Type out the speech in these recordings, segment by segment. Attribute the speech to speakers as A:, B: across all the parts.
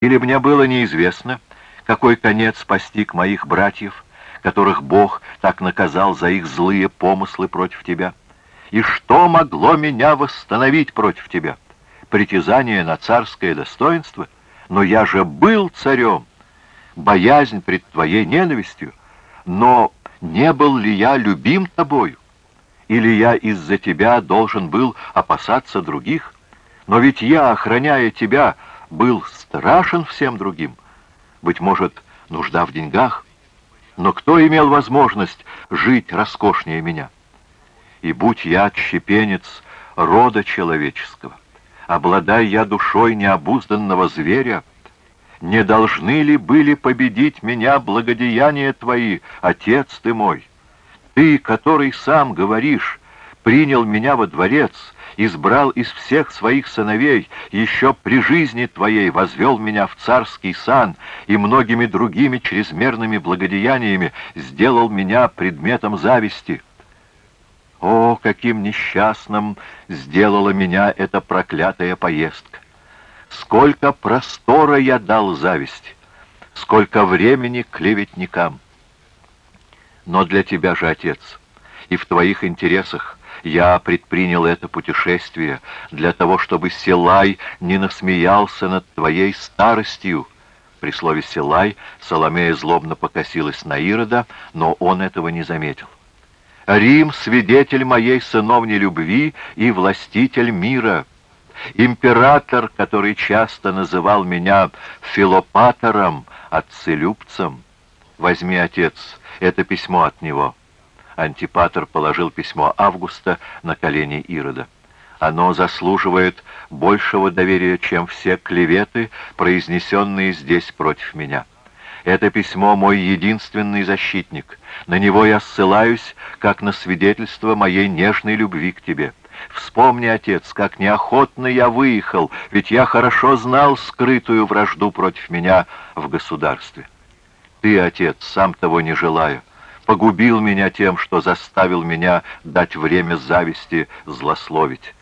A: Или мне было неизвестно, какой конец постиг моих братьев, которых Бог так наказал за их злые помыслы против тебя? И что могло меня восстановить против тебя? Притязание на царское достоинство? Но я же был царем, боязнь пред твоей ненавистью. Но не был ли я любим тобою? Или я из-за тебя должен был опасаться других? Но ведь я, охраняя тебя, был страшен всем другим. Быть может, нужда в деньгах? Но кто имел возможность жить роскошнее меня? И будь я отщепенец рода человеческого, обладая я душой необузданного зверя, не должны ли были победить меня благодеяния твои, Отец ты мой? Ты, который сам говоришь, принял меня во дворец, избрал из всех своих сыновей, еще при жизни твоей возвел меня в царский сан и многими другими чрезмерными благодеяниями сделал меня предметом зависти. О, каким несчастным сделала меня эта проклятая поездка! Сколько простора я дал зависти, сколько времени клеветникам! Но для тебя же, Отец, и в твоих интересах я предпринял это путешествие для того, чтобы Силай не насмеялся над твоей старостью. При слове «Силай» Соломея злобно покосилась на Ирода, но он этого не заметил. «Рим — свидетель моей сыновней любви и властитель мира. Император, который часто называл меня Филопатором, отцелюбцем. Возьми, отец, это письмо от него». Антипатр положил письмо Августа на колени Ирода. Оно заслуживает большего доверия, чем все клеветы, произнесенные здесь против меня. Это письмо мой единственный защитник. На него я ссылаюсь, как на свидетельство моей нежной любви к тебе. Вспомни, отец, как неохотно я выехал, ведь я хорошо знал скрытую вражду против меня в государстве. Ты, отец, сам того не желая, погубил меня тем, что заставил меня дать время зависти злословить.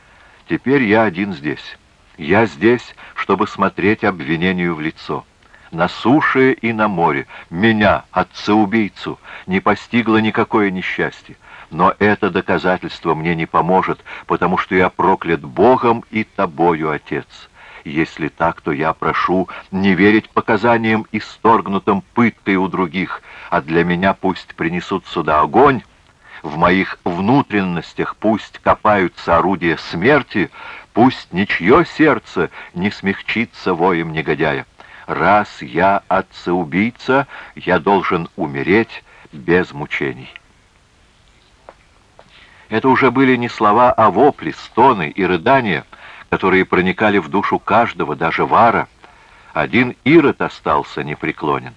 A: Теперь я один здесь. Я здесь, чтобы смотреть обвинению в лицо. На суше и на море меня, отца-убийцу, не постигло никакое несчастье. Но это доказательство мне не поможет, потому что я проклят Богом и тобою, Отец. Если так, то я прошу не верить показаниям, исторгнутым пыткой у других, а для меня пусть принесут сюда огонь, в моих внутренностях пусть копаются орудия смерти, пусть ничье сердце не смягчится воем негодяя. Раз я отца-убийца, я должен умереть без мучений. Это уже были не слова, а вопли, стоны и рыдания — которые проникали в душу каждого, даже Вара. Один Ирод остался непреклонен.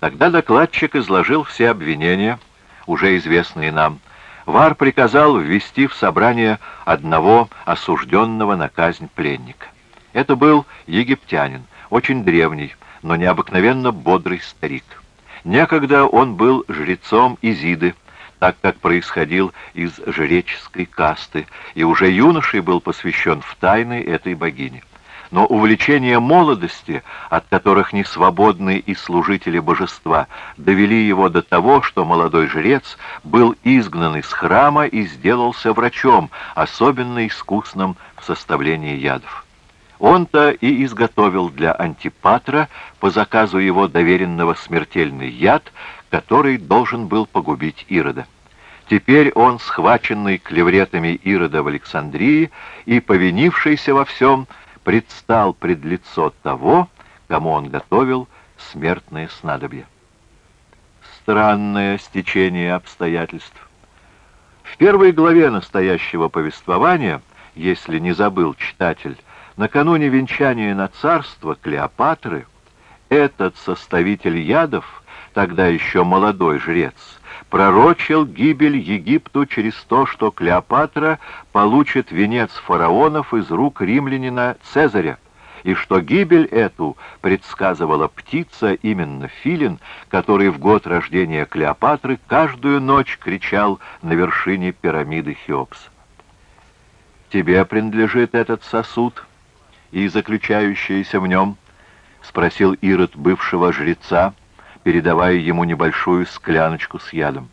A: Тогда докладчик изложил все обвинения, уже известные нам. Вар приказал ввести в собрание одного осужденного на казнь пленника. Это был египтянин, очень древний, но необыкновенно бодрый старик. Некогда он был жрецом Изиды, так как происходил из жреческой касты, и уже юношей был посвящен в тайны этой богини. Но увлечения молодости, от которых не свободны и служители божества, довели его до того, что молодой жрец был изгнан из храма и сделался врачом, особенно искусным в составлении ядов. Он-то и изготовил для Антипатра по заказу его доверенного смертельный яд, который должен был погубить Ирода. Теперь он, схваченный клевретами Ирода в Александрии и повинившийся во всем, предстал пред лицо того, кому он готовил смертное снадобье. Странное стечение обстоятельств. В первой главе настоящего повествования, если не забыл читатель, накануне венчания на царство Клеопатры, этот составитель ядов, тогда еще молодой жрец, пророчил гибель Египту через то, что Клеопатра получит венец фараонов из рук римлянина Цезаря, и что гибель эту предсказывала птица, именно филин, который в год рождения Клеопатры каждую ночь кричал на вершине пирамиды Хеопс. «Тебе принадлежит этот сосуд и заключающееся в нем», — спросил Ирод бывшего жреца, передавая ему небольшую скляночку с ядом.